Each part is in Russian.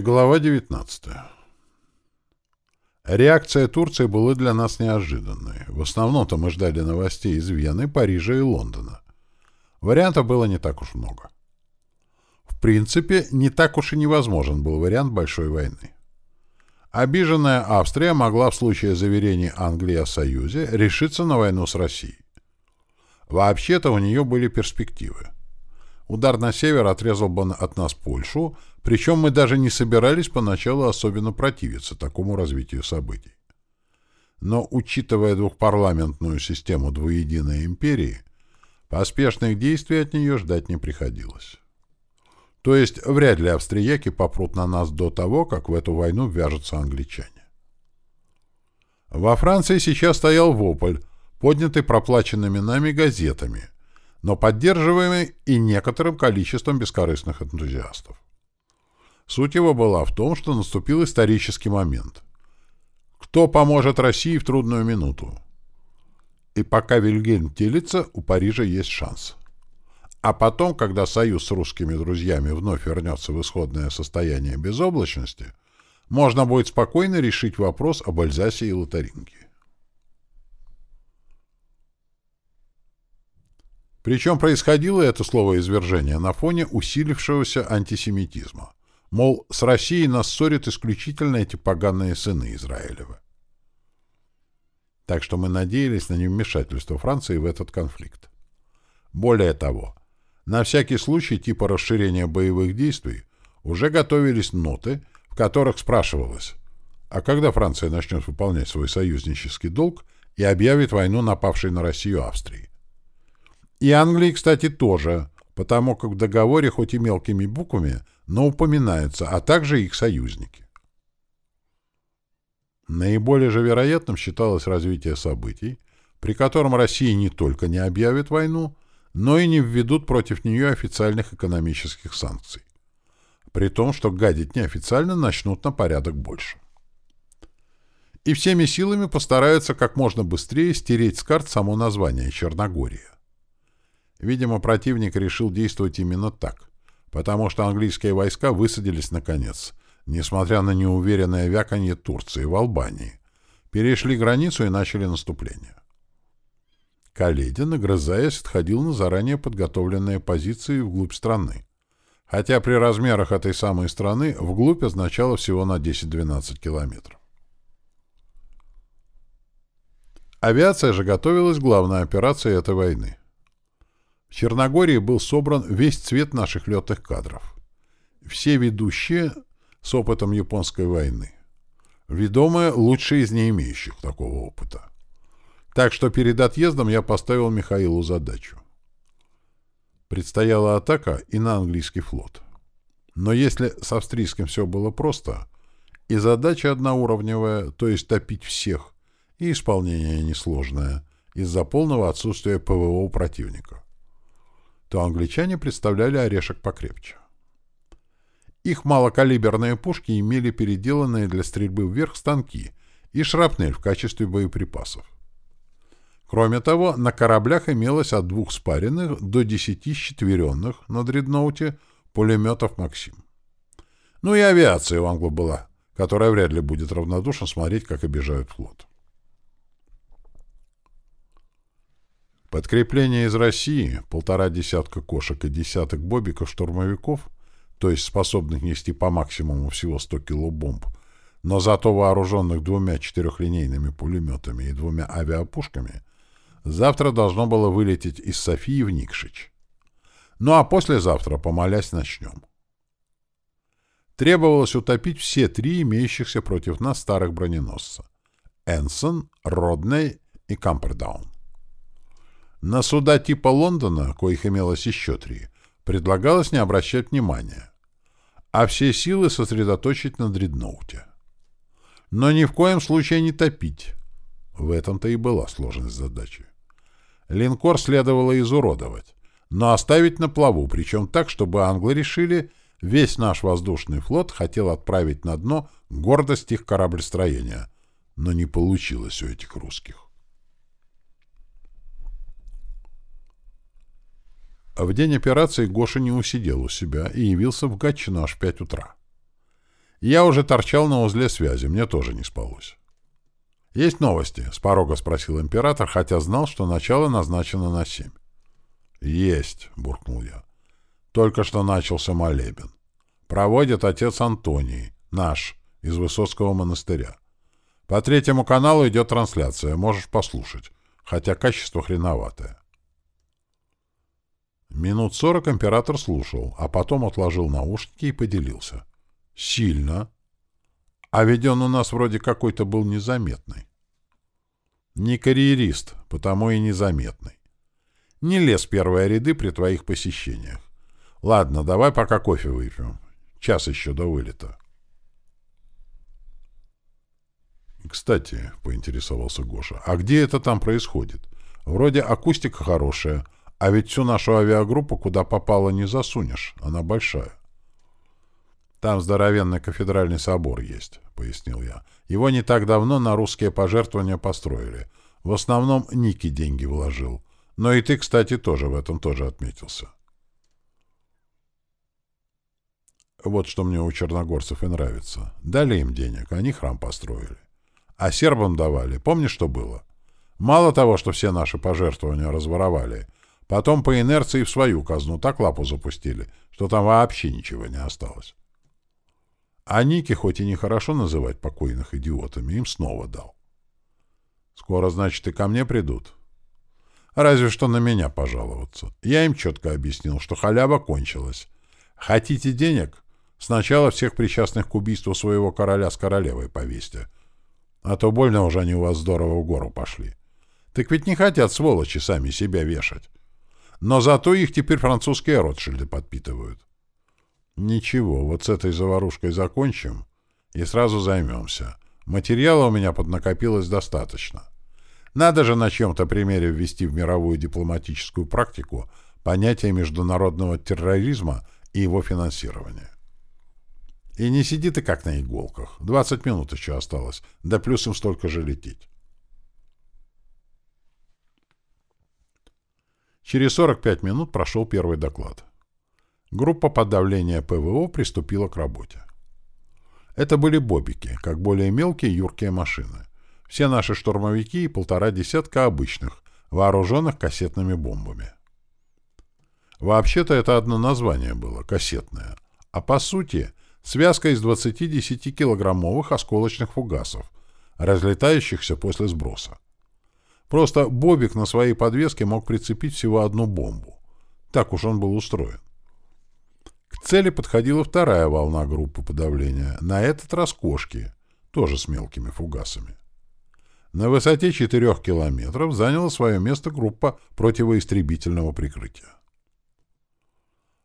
Глава 19. Реакция Турции была для нас неожиданной. В основном-то мы ждали новостей из Вены, Парижа и Лондона. Вариантов было не так уж много. В принципе, не так уж и невозможен был вариант большой войны. Обиженная Австрия могла в случае заверения Англии о союзе решиться на войну с Россией. Вообще-то у нее были перспективы. Удар на север отрезал бы от нас Польшу, причем мы даже не собирались поначалу особенно противиться такому развитию событий. Но, учитывая двухпарламентную систему двуединой империи, поспешных действий от нее ждать не приходилось. То есть вряд ли австрияки попрут на нас до того, как в эту войну вяжутся англичане. Во Франции сейчас стоял вопль, поднятый проплаченными нами газетами, но поддерживаемый и некоторым количеством бескорыстных энтузиастов. Суть его была в том, что наступил исторический момент. Кто поможет России в трудную минуту? И пока Вильгельм телится, у Парижа есть шанс. А потом, когда союз с русскими друзьями вновь вернется в исходное состояние безоблачности, можно будет спокойно решить вопрос об Альзасе и Лотарингии. Причем происходило это словоизвержение на фоне усилившегося антисемитизма. Мол, с Россией нас ссорят исключительно эти поганые сыны Израилева. Так что мы надеялись на невмешательство Франции в этот конфликт. Более того, на всякий случай типа расширения боевых действий уже готовились ноты, в которых спрашивалось, а когда Франция начнет выполнять свой союзнический долг и объявит войну напавшей на Россию Австрии. И Англии, кстати, тоже, потому как в договоре хоть и мелкими буквами – но упоминаются, а также их союзники. Наиболее же вероятным считалось развитие событий, при котором Россия не только не объявит войну, но и не введут против нее официальных экономических санкций. При том, что гадить неофициально начнут на порядок больше. И всеми силами постараются как можно быстрее стереть с карт само название Черногория. Видимо, противник решил действовать именно так – потому что английские войска высадились наконец, несмотря на неуверенное вяканье Турции в Албании, перешли границу и начали наступление. Каледин, нагрызаясь, отходил на заранее подготовленные позиции вглубь страны, хотя при размерах этой самой страны вглубь означало всего на 10-12 километров. Авиация же готовилась к главной операции этой войны — в Черногории был собран весь цвет наших летных кадров. Все ведущие с опытом японской войны. Ведомые лучшие из не имеющих такого опыта. Так что перед отъездом я поставил Михаилу задачу. Предстояла атака и на английский флот. Но если с австрийским все было просто, и задача одноуровневая, то есть топить всех, и исполнение несложное, из-за полного отсутствия ПВО у противника то англичане представляли орешек покрепче. Их малокалиберные пушки имели переделанные для стрельбы вверх станки и шрапнель в качестве боеприпасов. Кроме того, на кораблях имелось от двух спаренных до десяти щетверенных на дредноуте пулеметов «Максим». Ну и авиация у англо была, которая вряд ли будет равнодушно смотреть, как обижают флот. Подкрепление из России, полтора десятка кошек и десяток бобиков-штурмовиков, то есть способных нести по максимуму всего 100 килобомб, но зато вооруженных двумя четырехлинейными пулеметами и двумя авиапушками, завтра должно было вылететь из Софии в Никшич. Ну а послезавтра, помолясь, начнем. Требовалось утопить все три имеющихся против нас старых броненосца — Энсон, Родней и Кампердаун. На суда типа Лондона, коих имелось еще три, предлагалось не обращать внимания, а все силы сосредоточить на дредноуте. Но ни в коем случае не топить. В этом-то и была сложность задачи. Линкор следовало изуродовать, но оставить на плаву, причем так, чтобы англы решили, весь наш воздушный флот хотел отправить на дно гордость их кораблестроения, но не получилось у этих русских. В день операции Гоша не усидел у себя и явился в Гатчину аж в пять утра. Я уже торчал на узле связи, мне тоже не спалось. «Есть новости?» — с порога спросил император, хотя знал, что начало назначено на семь. «Есть», — буркнул я. «Только что начался молебен. Проводит отец Антоний, наш, из Высоцкого монастыря. По третьему каналу идет трансляция, можешь послушать, хотя качество хреноватое». Минут сорок император слушал, а потом отложил наушники и поделился. «Сильно. А ведь он у нас вроде какой-то был незаметный. Не карьерист, потому и незаметный. Не лез в первые ряды при твоих посещениях. Ладно, давай пока кофе выпьем. Час еще до вылета. Кстати, поинтересовался Гоша, а где это там происходит? Вроде акустика хорошая, а ведь всю нашу авиагруппу куда попало не засунешь, она большая. Там здоровенный кафедральный собор есть, — пояснил я. Его не так давно на русские пожертвования построили. В основном Ники деньги вложил. Но и ты, кстати, тоже в этом тоже отметился. Вот что мне у черногорцев и нравится. Дали им денег, они храм построили. А сербам давали. Помнишь, что было? Мало того, что все наши пожертвования разворовали, потом по инерции в свою казну так лапу запустили, что там вообще ничего не осталось. А Ники, хоть и нехорошо называть покойных идиотами, им снова дал. Скоро, значит, и ко мне придут. Разве что на меня пожаловаться. Я им четко объяснил, что халява кончилась. Хотите денег? Сначала всех причастных к убийству своего короля с королевой повесьте. А то больно уже они у вас здорово в гору пошли. Так ведь не хотят сволочи сами себя вешать. Но зато их теперь французские Ротшильды подпитывают. Ничего, вот с этой заварушкой закончим и сразу займемся. Материала у меня поднакопилось достаточно. Надо же на чем-то примере ввести в мировую дипломатическую практику понятие международного терроризма и его финансирования. И не сиди ты как на иголках. 20 минут еще осталось, да плюс им столько же лететь. Через 45 минут прошел первый доклад. Группа подавления ПВО приступила к работе. Это были бобики, как более мелкие юркие машины. Все наши штурмовики и полтора десятка обычных, вооруженных кассетными бомбами. Вообще-то это одно название было, кассетное. А по сути, связка из 20 10-килограммовых осколочных фугасов, разлетающихся после сброса. Просто Бобик на своей подвеске мог прицепить всего одну бомбу. Так уж он был устроен. К цели подходила вторая волна группы подавления, на этот раз кошки, тоже с мелкими фугасами. На высоте 4 километров заняла свое место группа противоистребительного прикрытия.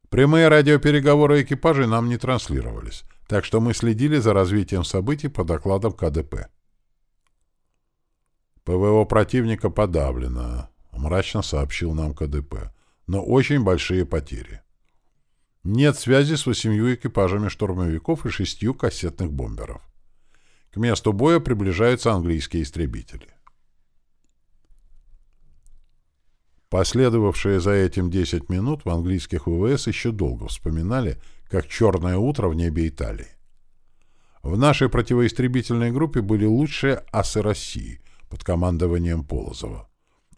Прямые радиопереговоры экипажей нам не транслировались, так что мы следили за развитием событий по докладам КДП. ПВО противника подавлено, мрачно сообщил нам КДП, но очень большие потери. Нет связи с восемью экипажами штурмовиков и шестью кассетных бомберов. К месту боя приближаются английские истребители. Последовавшие за этим 10 минут в английских ВВС еще долго вспоминали, как черное утро в небе Италии. В нашей противоистребительной группе были лучшие асы России под командованием Полозова.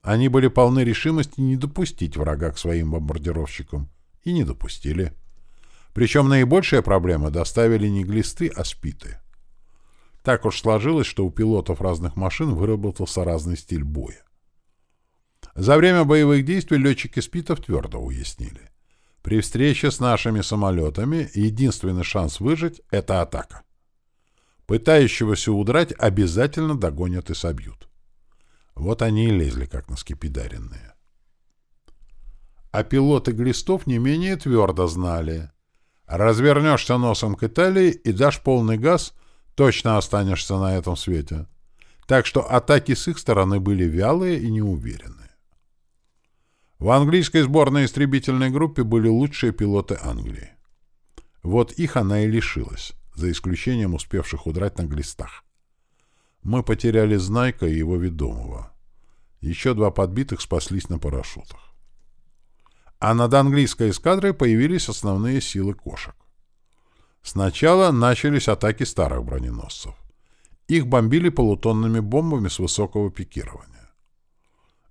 Они были полны решимости не допустить врага к своим бомбардировщикам – и не допустили. Причем наибольшие проблемы доставили не глисты, а спиты. Так уж сложилось, что у пилотов разных машин выработался разный стиль боя. За время боевых действий летчики спитов твердо уяснили. При встрече с нашими самолетами единственный шанс выжить — это атака. Пытающегося удрать обязательно догонят и собьют. Вот они и лезли, как на скипидаренные. А пилоты глистов не менее твердо знали. Развернешься носом к Италии и дашь полный газ, точно останешься на этом свете. Так что атаки с их стороны были вялые и неуверенные. В английской сборной истребительной группе были лучшие пилоты Англии. Вот их она и лишилась, за исключением успевших удрать на глистах. Мы потеряли Знайка и его ведомого. Еще два подбитых спаслись на парашютах а над английской эскадрой появились основные силы кошек. Сначала начались атаки старых броненосцев. Их бомбили полутонными бомбами с высокого пикирования.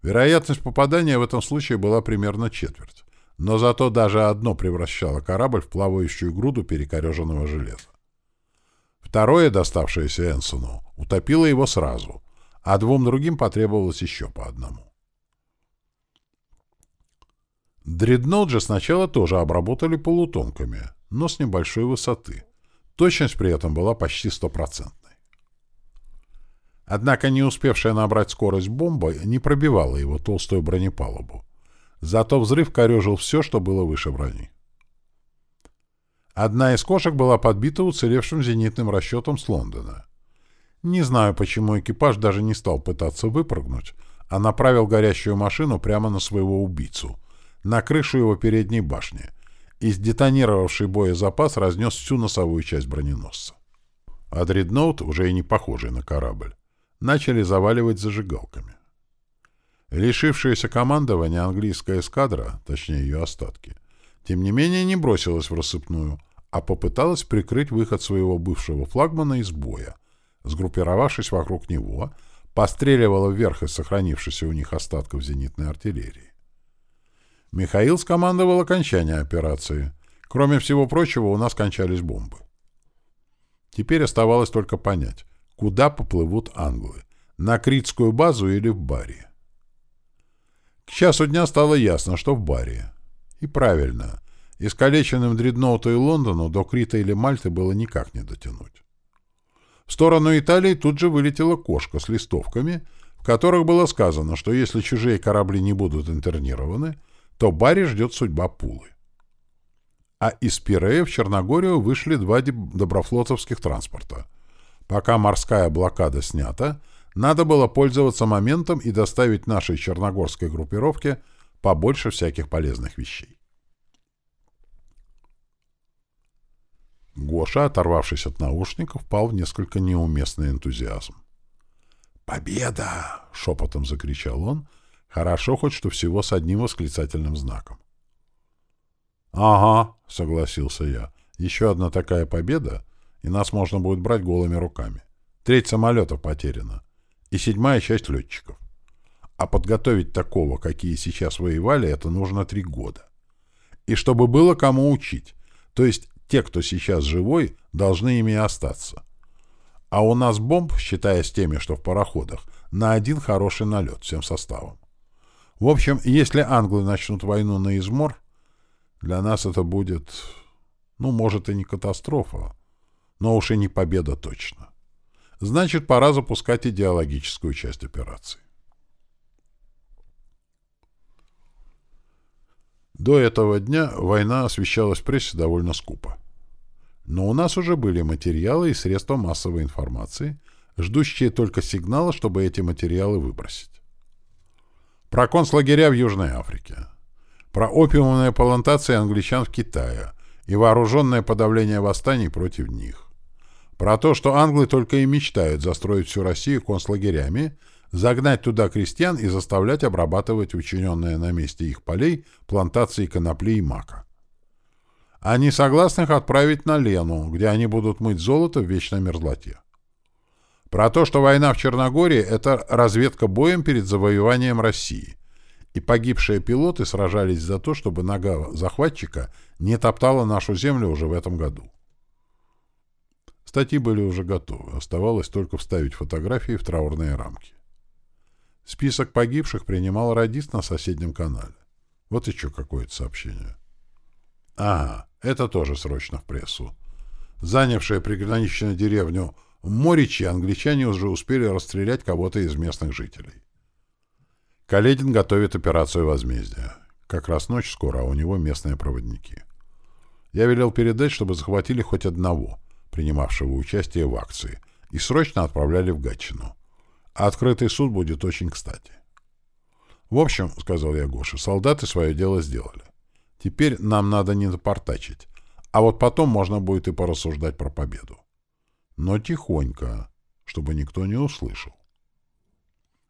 Вероятность попадания в этом случае была примерно четверть, но зато даже одно превращало корабль в плавающую груду перекореженного железа. Второе, доставшееся Энсону, утопило его сразу, а двум другим потребовалось еще по одному. Дредноут же сначала тоже обработали полутонками, но с небольшой высоты. Точность при этом была почти стопроцентной. Однако не успевшая набрать скорость бомба не пробивала его толстую бронепалубу. Зато взрыв корежил все, что было выше брони. Одна из кошек была подбита уцелевшим зенитным расчетом с Лондона. Не знаю, почему экипаж даже не стал пытаться выпрыгнуть, а направил горящую машину прямо на своего убийцу, на крышу его передней башни, и сдетонировавший боезапас разнес всю носовую часть броненосца. А дредноут, уже и не похожий на корабль, начали заваливать зажигалками. Лишившаяся командования английская эскадра, точнее ее остатки, тем не менее не бросилась в рассыпную, а попыталась прикрыть выход своего бывшего флагмана из боя, сгруппировавшись вокруг него, постреливала вверх из сохранившейся у них остатков зенитной артиллерии. Михаил скомандовал окончание операции. Кроме всего прочего, у нас кончались бомбы. Теперь оставалось только понять, куда поплывут англы — на Критскую базу или в Бари. К часу дня стало ясно, что в Бари. И правильно. Искалеченным дредноуту и Лондону до Крита или Мальты было никак не дотянуть. В сторону Италии тут же вылетела кошка с листовками, в которых было сказано, что если чужие корабли не будут интернированы, то Барри ждет судьба Пулы. А из Пирея в Черногорию вышли два доброфлотовских транспорта. Пока морская блокада снята, надо было пользоваться моментом и доставить нашей черногорской группировке побольше всяких полезных вещей. Гоша, оторвавшись от наушников, впал в несколько неуместный энтузиазм. «Победа!» — шепотом закричал он — Хорошо хоть, что всего с одним восклицательным знаком. «Ага», — согласился я. «Еще одна такая победа, и нас можно будет брать голыми руками. Треть самолетов потеряна. И седьмая часть летчиков. А подготовить такого, какие сейчас воевали, это нужно три года. И чтобы было кому учить. То есть те, кто сейчас живой, должны ими остаться. А у нас бомб, считая с теми, что в пароходах, на один хороший налет всем составом. В общем, если англы начнут войну на измор, для нас это будет, ну, может, и не катастрофа, но уж и не победа точно. Значит, пора запускать идеологическую часть операции. До этого дня война освещалась в прессе довольно скупо. Но у нас уже были материалы и средства массовой информации, ждущие только сигнала, чтобы эти материалы выбросить. Про концлагеря в Южной Африке. Про опиумные плантации англичан в Китае и вооруженное подавление восстаний против них. Про то, что англы только и мечтают застроить всю Россию концлагерями, загнать туда крестьян и заставлять обрабатывать учиненные на месте их полей плантации конопли и мака. Они согласны их отправить на Лену, где они будут мыть золото в вечной мерзлоте. Про то, что война в Черногории — это разведка боем перед завоеванием России. И погибшие пилоты сражались за то, чтобы нога захватчика не топтала нашу землю уже в этом году. Статьи были уже готовы, оставалось только вставить фотографии в траурные рамки. Список погибших принимал радист на соседнем канале. Вот еще какое-то сообщение. Ага, это тоже срочно в прессу. Занявшая приграничную деревню Моричи англичане уже успели расстрелять кого-то из местных жителей. Каледин готовит операцию возмездия. Как раз ночь скоро, а у него местные проводники. Я велел передать, чтобы захватили хоть одного, принимавшего участие в акции, и срочно отправляли в Гатчину. А открытый суд будет очень кстати. «В общем, — сказал я Гоше, — солдаты свое дело сделали. Теперь нам надо не напортачить, а вот потом можно будет и порассуждать про победу но тихонько, чтобы никто не услышал.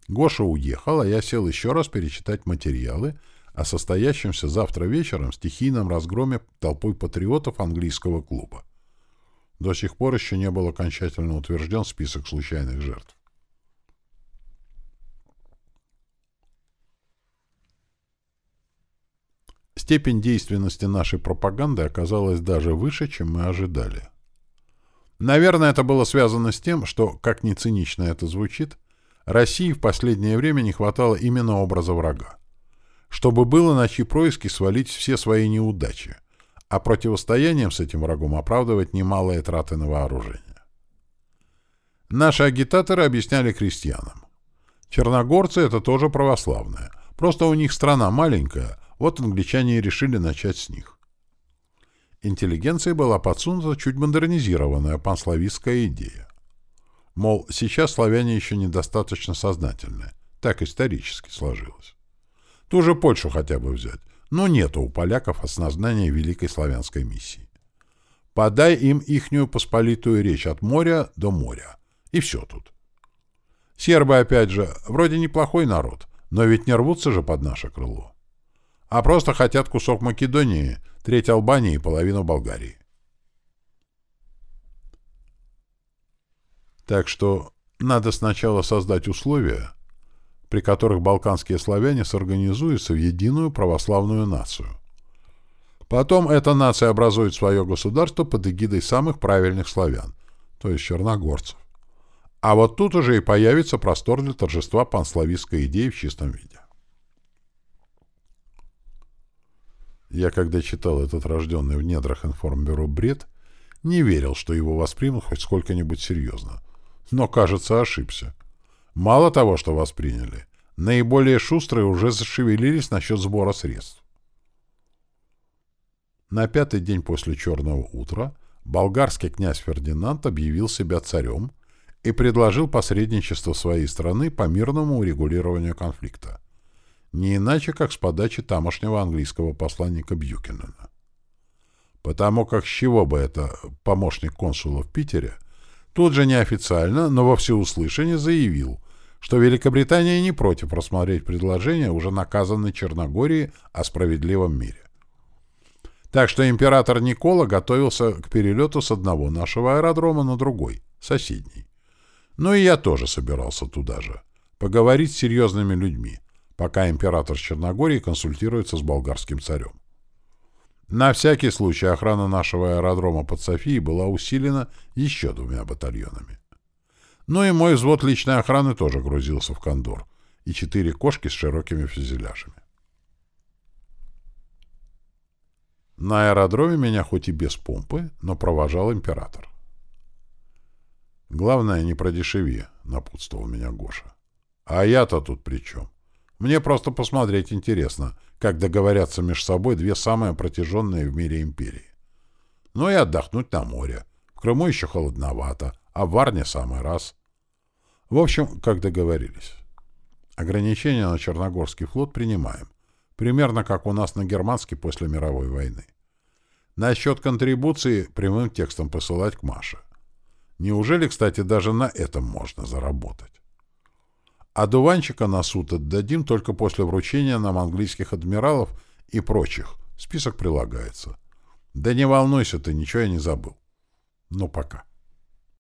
Гоша уехал, а я сел еще раз перечитать материалы о состоящемся завтра вечером стихийном разгроме толпой патриотов английского клуба. До сих пор еще не был окончательно утвержден список случайных жертв. Степень действенности нашей пропаганды оказалась даже выше, чем мы ожидали. Наверное, это было связано с тем, что, как ни цинично это звучит, России в последнее время не хватало именно образа врага. Чтобы было на чьи происки свалить все свои неудачи, а противостоянием с этим врагом оправдывать немалые траты на вооружение. Наши агитаторы объясняли крестьянам. Черногорцы — это тоже православные. Просто у них страна маленькая, вот англичане и решили начать с них. Интеллигенции была подсунута чуть модернизированная панславистская идея. Мол, сейчас славяне еще недостаточно сознательны. Так исторически сложилось. Ту же Польшу хотя бы взять. Но нету у поляков осознания великой славянской миссии. Подай им ихнюю посполитую речь от моря до моря. И все тут. Сербы, опять же, вроде неплохой народ, но ведь не рвутся же под наше крыло. А просто хотят кусок Македонии, треть Албании и половину Болгарии. Так что надо сначала создать условия, при которых балканские славяне сорганизуются в единую православную нацию. Потом эта нация образует свое государство под эгидой самых правильных славян, то есть черногорцев. А вот тут уже и появится простор для торжества панславистской идеи в чистом виде. Я, когда читал этот рожденный в недрах информбюро бред, не верил, что его воспримут хоть сколько-нибудь серьезно. Но, кажется, ошибся. Мало того, что восприняли, наиболее шустрые уже зашевелились насчет сбора средств. На пятый день после «Черного утра» болгарский князь Фердинанд объявил себя царем и предложил посредничество своей страны по мирному урегулированию конфликта. Не иначе, как с подачи тамошнего английского посланника Бьюкинена. Потому как с чего бы это помощник консула в Питере тут же неофициально, но во всеуслышание заявил, что Великобритания не против рассмотреть предложение уже наказанной Черногории о справедливом мире. Так что император Никола готовился к перелету с одного нашего аэродрома на другой, соседний. Ну и я тоже собирался туда же, поговорить с серьезными людьми, пока император Черногории консультируется с болгарским царем. На всякий случай охрана нашего аэродрома под Софией была усилена еще двумя батальонами. Ну и мой взвод личной охраны тоже грузился в кондор, и четыре кошки с широкими фюзеляжами. На аэродроме меня хоть и без помпы, но провожал император. «Главное, не продешеви», — напутствовал меня Гоша. «А я-то тут при чем? Мне просто посмотреть интересно, как договорятся между собой две самые протяженные в мире империи. Ну и отдохнуть на море. В Крыму еще холодновато, а в Варне самый раз. В общем, как договорились. Ограничения на Черногорский флот принимаем. Примерно как у нас на германский после мировой войны. Насчет контрибуции прямым текстом посылать к Маше. Неужели, кстати, даже на этом можно заработать? А дуванчика на суд отдадим только после вручения нам английских адмиралов и прочих. Список прилагается. Да не волнуйся ты, ничего я не забыл. Ну, пока.